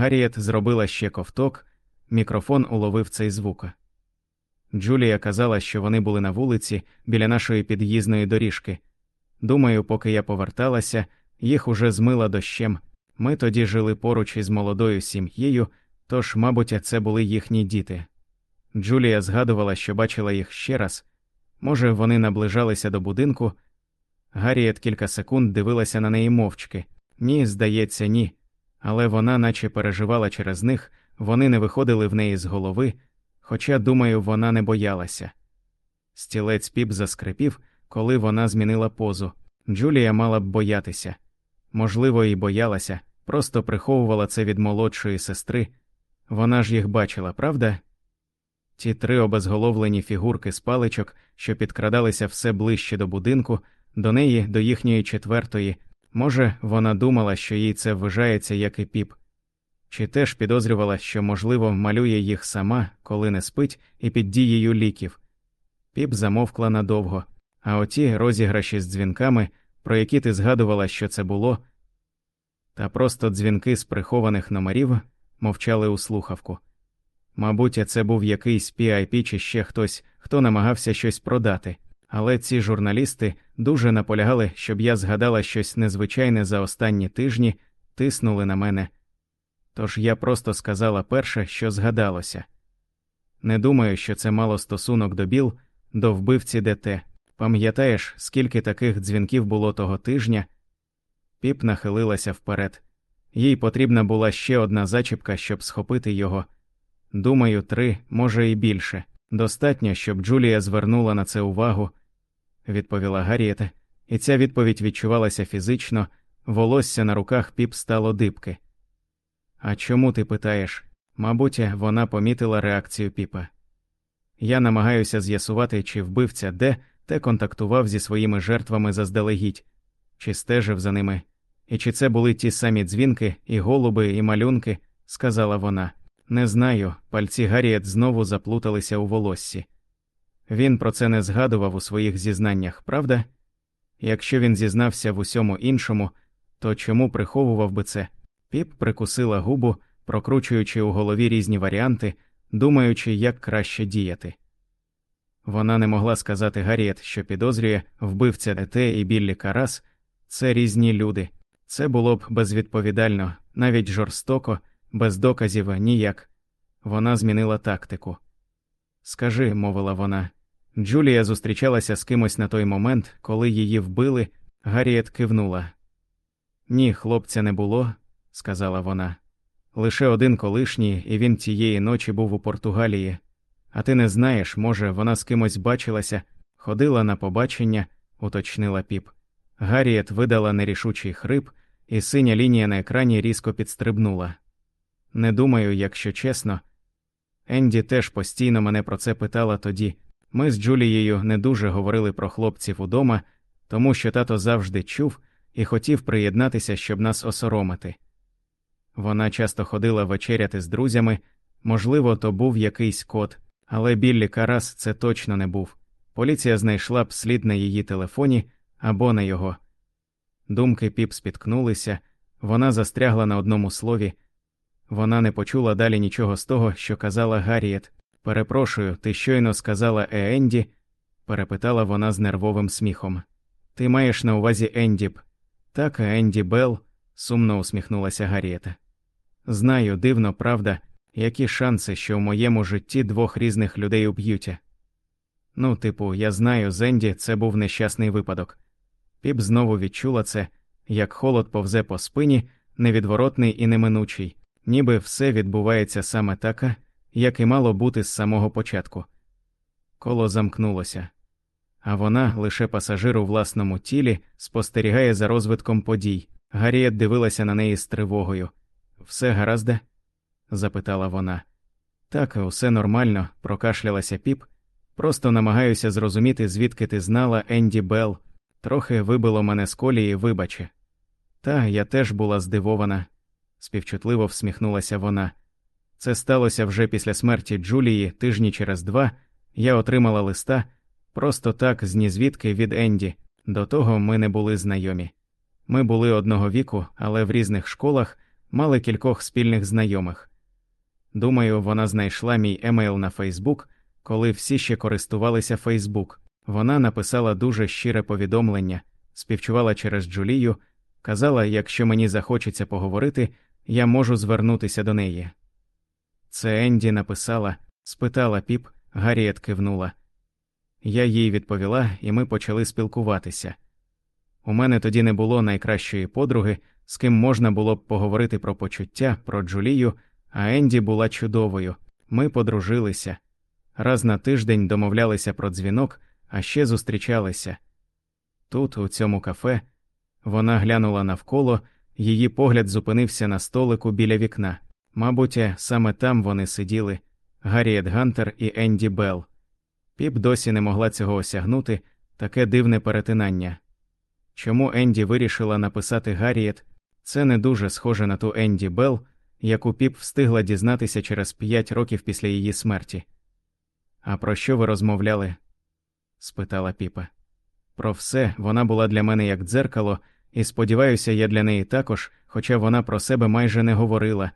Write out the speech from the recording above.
Гарріет зробила ще ковток, мікрофон уловив цей звук. Джулія казала, що вони були на вулиці біля нашої під'їзної доріжки. Думаю, поки я поверталася, їх уже змила дощем. Ми тоді жили поруч із молодою сім'єю, тож, мабуть, це були їхні діти. Джулія згадувала, що бачила їх ще раз. Може, вони наближалися до будинку. Гарріет кілька секунд дивилася на неї мовчки. Ні, здається, ні. Але вона, наче переживала через них, вони не виходили в неї з голови, хоча, думаю, вона не боялася. Стілець піп заскрипів, коли вона змінила позу. Джулія мала б боятися. Можливо, і боялася, просто приховувала це від молодшої сестри. Вона ж їх бачила, правда? Ті три обезголовлені фігурки з паличок, що підкрадалися все ближче до будинку, до неї, до їхньої четвертої. Може, вона думала, що їй це вважається, як і піп, чи теж підозрювала, що, можливо, малює їх сама, коли не спить, і під дією ліків. Піп замовкла надовго, а оті розіграші з дзвінками, про які ти згадувала, що це було, та просто дзвінки з прихованих номерів мовчали у слухавку. Мабуть, це був якийсь PIP чи ще хтось, хто намагався щось продати, але ці журналісти дуже наполягали, щоб я згадала щось незвичайне за останні тижні, тиснули на мене. Тож я просто сказала перше, що згадалося. Не думаю, що це мало стосунок до Біл, до вбивці ДТ. Пам'ятаєш, скільки таких дзвінків було того тижня? Піп нахилилася вперед. Їй потрібна була ще одна зачіпка, щоб схопити його. Думаю, три, може і більше. Достатньо, щоб Джулія звернула на це увагу, відповіла Гарріета, і ця відповідь відчувалася фізично, волосся на руках піп стало дибки. А чому ти питаєш? Мабуть, вона помітила реакцію піпа. Я намагаюся з'ясувати, чи вбивця де те контактував зі своїми жертвами заздалегідь, чи стежив за ними, і чи це були ті самі дзвінки, і голуби, і малюнки, сказала вона. Не знаю, пальці Гарріет знову заплуталися у волоссі. Він про це не згадував у своїх зізнаннях, правда? Якщо він зізнався в усьому іншому, то чому приховував би це? Піп прикусила губу, прокручуючи у голові різні варіанти, думаючи, як краще діяти. Вона не могла сказати Гарріет, що підозрює вбивця Ете і Біллі Карас це різні люди. Це було б безвідповідально, навіть жорстоко, без доказів ніяк. Вона змінила тактику. Скажи, мовила вона. Джулія зустрічалася з кимось на той момент, коли її вбили. Гарріет кивнула. Ні, хлопця не було, сказала вона. Лише один колишній, і він тієї ночі був у Португалії. А ти не знаєш, може, вона з кимось бачилася, ходила на побачення, уточнила піп. Гарріет видала нерішучий хрип, і синя лінія на екрані різко підстрибнула. Не думаю, якщо чесно. Енді теж постійно мене про це питала тоді. Ми з Джулією не дуже говорили про хлопців удома, тому що тато завжди чув і хотів приєднатися, щоб нас осоромити. Вона часто ходила вечеряти з друзями, можливо, то був якийсь код, але Біллі Карас це точно не був. Поліція знайшла б слід на її телефоні або на його. Думки піп спіткнулися, вона застрягла на одному слові. Вона не почула далі нічого з того, що казала Гарріет. Перепрошую, ти щойно сказала Eenді?» – перепитала вона з нервовим сміхом. Ти маєш на увазі Ендіб? Так, Енді Белл, сумно усміхнулася Гарріета. Знаю, дивно, правда, які шанси, що в моєму житті двох різних людей уб'ють. Ну, типу, я знаю, Зенді це був нещасний випадок. Піп знову відчула це, як холод повзе по спині, невідворотний і неминучий, ніби все відбувається саме так, як і мало бути з самого початку. Коло замкнулося, а вона, лише пасажир у власному тілі, спостерігає за розвитком подій. Гарріет дивилася на неї з тривогою. Все гаразде? запитала вона. Так, усе нормально, прокашлялася піп. Просто намагаюся зрозуміти, звідки ти знала Енді Белл. Трохи вибило мене з колії, вибаче. Та я теж була здивована, співчутливо всміхнулася вона. Це сталося вже після смерті Джулії тижні через два. Я отримала листа просто так, з нізвідки від Енді. До того ми не були знайомі. Ми були одного віку, але в різних школах мали кількох спільних знайомих. Думаю, вона знайшла мій емейл на Фейсбук, коли всі ще користувалися Фейсбук. Вона написала дуже щире повідомлення, співчувала через Джулію, казала, якщо мені захочеться поговорити, я можу звернутися до неї. Це Енді написала, спитала піп, Гарріет кивнула. Я їй відповіла, і ми почали спілкуватися. У мене тоді не було найкращої подруги, з ким можна було б поговорити про почуття, про Джулію, а Енді була чудовою. Ми подружилися. Раз на тиждень домовлялися про дзвінок, а ще зустрічалися. Тут, у цьому кафе, вона глянула навколо, її погляд зупинився на столику біля вікна. Мабуть, саме там вони сиділи Гарріет Гантер і Енді Белл. Піп досі не могла цього осягнути таке дивне перетинання. Чому Енді вирішила написати Гарріет, це не дуже схоже на ту Енді Белл, яку піп встигла дізнатися через п'ять років після її смерті. А про що ви розмовляли? спитала піпа. Про все вона була для мене як дзеркало, і сподіваюся, я для неї також, хоча вона про себе майже не говорила,